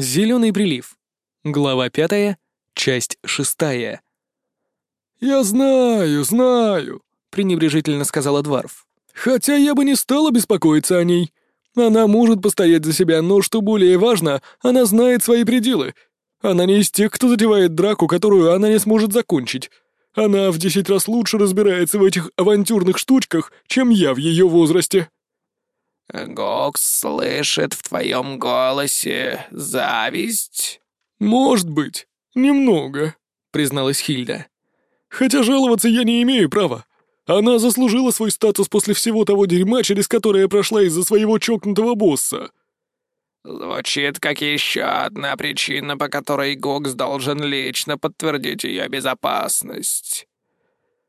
Зеленый прилив. Глава пятая, часть шестая. «Я знаю, знаю», — пренебрежительно сказала Дварф. «Хотя я бы не стала беспокоиться о ней. Она может постоять за себя, но, что более важно, она знает свои пределы. Она не из тех, кто затевает драку, которую она не сможет закончить. Она в десять раз лучше разбирается в этих авантюрных штучках, чем я в ее возрасте». «Гокс слышит в твоем голосе зависть?» «Может быть, немного», — призналась Хильда. «Хотя жаловаться я не имею права. Она заслужила свой статус после всего того дерьма, через которое прошла из-за своего чокнутого босса». Звучит как еще одна причина, по которой Гокс должен лично подтвердить ее безопасность.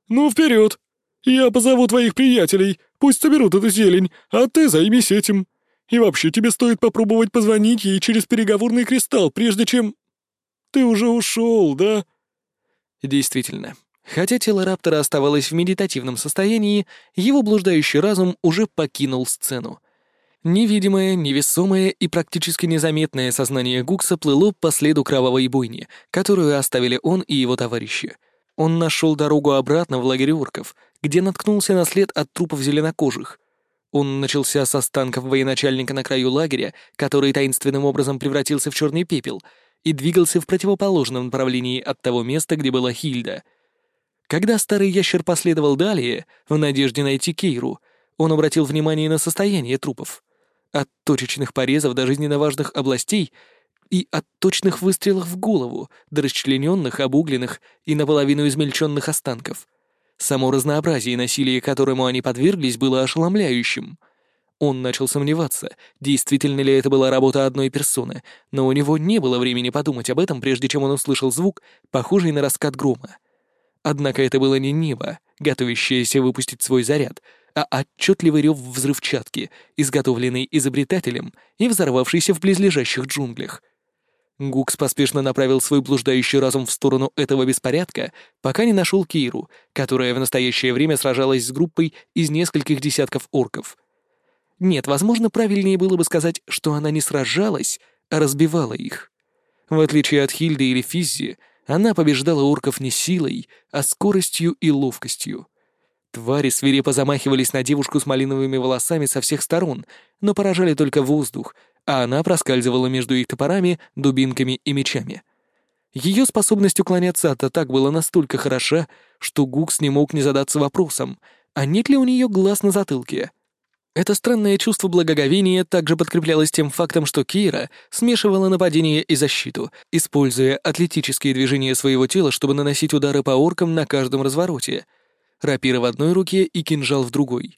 «Ну, вперед! Я позову твоих приятелей, пусть соберут эту зелень, а ты займись этим. И вообще тебе стоит попробовать позвонить ей через переговорный кристалл, прежде чем... Ты уже ушел, да?» Действительно. Хотя тело Раптора оставалось в медитативном состоянии, его блуждающий разум уже покинул сцену. Невидимое, невесомое и практически незаметное сознание Гукса плыло по следу кровавой бойни, которую оставили он и его товарищи. Он нашел дорогу обратно в лагерь орков, где наткнулся на след от трупов зеленокожих. Он начался с останков военачальника на краю лагеря, который таинственным образом превратился в черный пепел, и двигался в противоположном направлении от того места, где была Хильда. Когда старый ящер последовал далее, в надежде найти Кейру, он обратил внимание на состояние трупов. От точечных порезов до жизненно важных областей и от точных выстрелов в голову до расчлененных, обугленных и наполовину измельченных останков. Само разнообразие насилия, которому они подверглись, было ошеломляющим. Он начал сомневаться, действительно ли это была работа одной персоны, но у него не было времени подумать об этом, прежде чем он услышал звук, похожий на раскат грома. Однако это было не небо, готовящееся выпустить свой заряд, а отчетливый рев взрывчатки, изготовленный изобретателем и взорвавшийся в близлежащих джунглях. Гукс поспешно направил свой блуждающий разум в сторону этого беспорядка, пока не нашел Кейру, которая в настоящее время сражалась с группой из нескольких десятков орков. Нет, возможно, правильнее было бы сказать, что она не сражалась, а разбивала их. В отличие от Хильды или Физзи, она побеждала орков не силой, а скоростью и ловкостью. Твари свирепо замахивались на девушку с малиновыми волосами со всех сторон, но поражали только воздух, а она проскальзывала между их топорами, дубинками и мечами. Ее способность уклоняться от атак была настолько хороша, что Гукс не мог не задаться вопросом, а нет ли у нее глаз на затылке. Это странное чувство благоговения также подкреплялось тем фактом, что Кейра смешивала нападение и защиту, используя атлетические движения своего тела, чтобы наносить удары по оркам на каждом развороте — рапира в одной руке и кинжал в другой.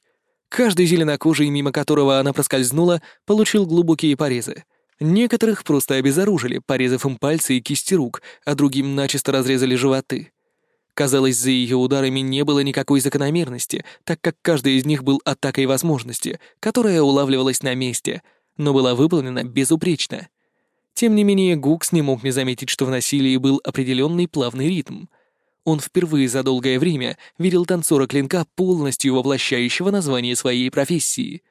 Каждый зеленокожий, мимо которого она проскользнула, получил глубокие порезы. Некоторых просто обезоружили, порезав им пальцы и кисти рук, а другим начисто разрезали животы. Казалось, за ее ударами не было никакой закономерности, так как каждый из них был атакой возможности, которая улавливалась на месте, но была выполнена безупречно. Тем не менее, Гукс не мог не заметить, что в насилии был определенный плавный ритм — он впервые за долгое время видел танцора клинка, полностью воплощающего название своей профессии.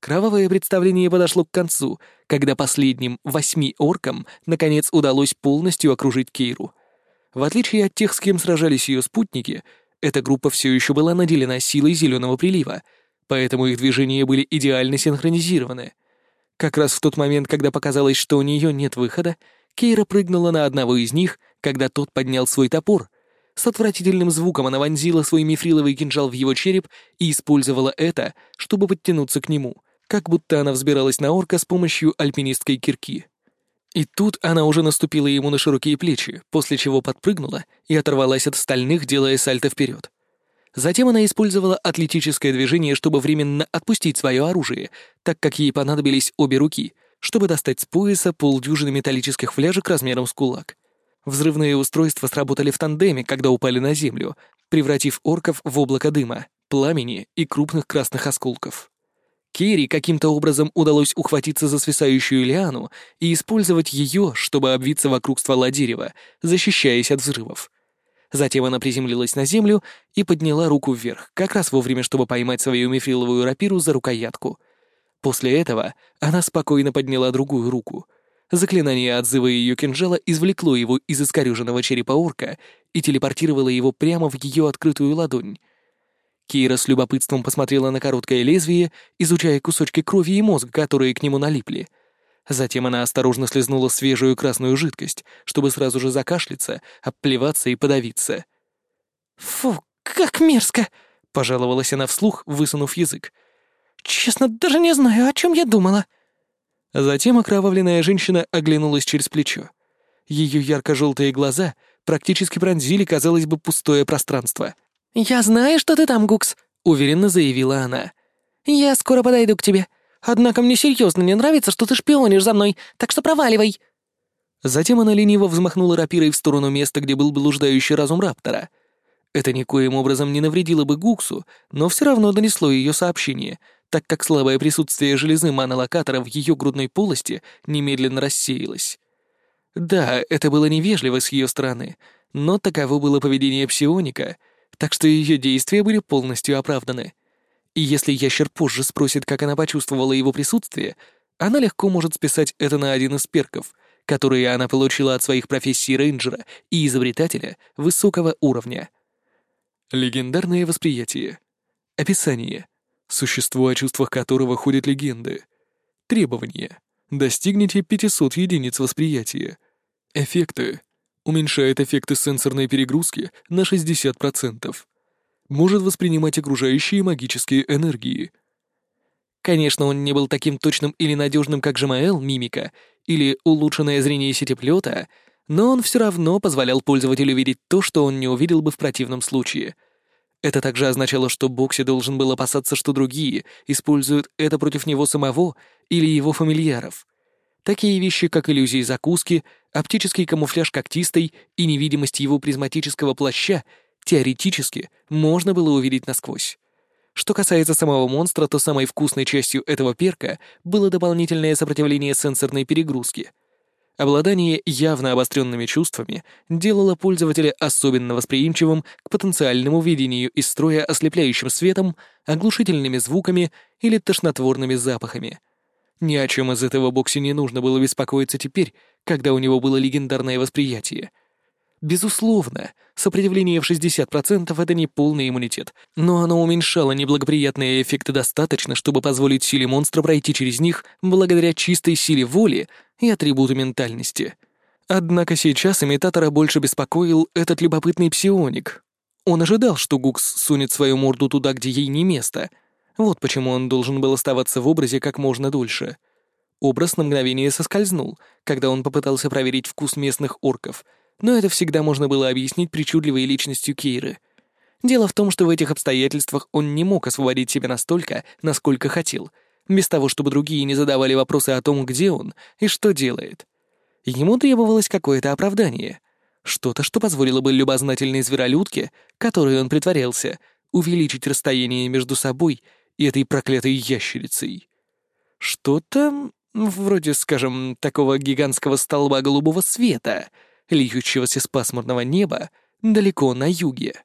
Кровавое представление подошло к концу, когда последним восьми оркам наконец удалось полностью окружить Кейру. В отличие от тех, с кем сражались ее спутники, эта группа все еще была наделена силой зеленого прилива, поэтому их движения были идеально синхронизированы. Как раз в тот момент, когда показалось, что у нее нет выхода, Кейра прыгнула на одного из них, когда тот поднял свой топор, с отвратительным звуком она вонзила свой мифриловый кинжал в его череп и использовала это, чтобы подтянуться к нему, как будто она взбиралась на орка с помощью альпинистской кирки. И тут она уже наступила ему на широкие плечи, после чего подпрыгнула и оторвалась от стальных, делая сальто вперед. Затем она использовала атлетическое движение, чтобы временно отпустить свое оружие, так как ей понадобились обе руки, чтобы достать с пояса полдюжины металлических фляжек размером с кулак. Взрывные устройства сработали в тандеме, когда упали на землю, превратив орков в облако дыма, пламени и крупных красных осколков. Керри каким-то образом удалось ухватиться за свисающую лиану и использовать ее, чтобы обвиться вокруг ствола дерева, защищаясь от взрывов. Затем она приземлилась на землю и подняла руку вверх, как раз вовремя, чтобы поймать свою мифриловую рапиру за рукоятку. После этого она спокойно подняла другую руку — Заклинание отзыва ее кинжала извлекло его из искорюженного черепа орка и телепортировало его прямо в ее открытую ладонь. Кира с любопытством посмотрела на короткое лезвие, изучая кусочки крови и мозга, которые к нему налипли. Затем она осторожно слезнула свежую красную жидкость, чтобы сразу же закашляться, обплеваться и подавиться. «Фу, как мерзко!» — пожаловалась она вслух, высунув язык. «Честно, даже не знаю, о чем я думала». Затем окровавленная женщина оглянулась через плечо. Ее ярко-желтые глаза практически пронзили, казалось бы, пустое пространство. «Я знаю, что ты там, Гукс», — уверенно заявила она. «Я скоро подойду к тебе. Однако мне серьезно не нравится, что ты шпионишь за мной, так что проваливай». Затем она лениво взмахнула рапирой в сторону места, где был блуждающий разум Раптора. Это никоим образом не навредило бы Гуксу, но все равно донесло ее сообщение, так как слабое присутствие железы манолокатора в ее грудной полости немедленно рассеялось. Да, это было невежливо с ее стороны, но таково было поведение псионика, так что ее действия были полностью оправданы. И если ящер позже спросит, как она почувствовала его присутствие, она легко может списать это на один из перков, которые она получила от своих профессий рейнджера и изобретателя высокого уровня. Легендарное восприятие. Описание. Существо, о чувствах которого ходят легенды. Требования. Достигните 500 единиц восприятия. Эффекты. Уменьшает эффекты сенсорной перегрузки на 60%. Может воспринимать окружающие магические энергии. Конечно, он не был таким точным или надежным, как Жамаэл, мимика, или улучшенное зрение сетеплета, но он все равно позволял пользователю видеть то, что он не увидел бы в противном случае. Это также означало, что Бокси должен был опасаться, что другие используют это против него самого или его фамильяров. Такие вещи, как иллюзии закуски, оптический камуфляж когтистой и невидимость его призматического плаща, теоретически можно было увидеть насквозь. Что касается самого монстра, то самой вкусной частью этого перка было дополнительное сопротивление сенсорной перегрузки. Обладание явно обостренными чувствами делало пользователя особенно восприимчивым к потенциальному видению из строя ослепляющим светом, оглушительными звуками или тошнотворными запахами — ни о чем из этого Бокси не нужно было беспокоиться теперь, когда у него было легендарное восприятие. Безусловно, сопротивление в 60% — это не полный иммунитет, но оно уменьшало неблагоприятные эффекты достаточно, чтобы позволить силе монстра пройти через них благодаря чистой силе воли и атрибуту ментальности. Однако сейчас имитатора больше беспокоил этот любопытный псионик. Он ожидал, что Гукс сунет свою морду туда, где ей не место — вот почему он должен был оставаться в образе как можно дольше. Образ на мгновение соскользнул, когда он попытался проверить вкус местных орков, но это всегда можно было объяснить причудливой личностью Кейры. Дело в том, что в этих обстоятельствах он не мог освободить себя настолько, насколько хотел, без того, чтобы другие не задавали вопросы о том, где он и что делает. Ему требовалось какое-то оправдание. Что-то, что позволило бы любознательной зверолюдке, которой он притворялся, увеличить расстояние между собой и этой проклятой ящерицей. Что-то вроде, скажем, такого гигантского столба голубого света, льющегося с пасмурного неба далеко на юге.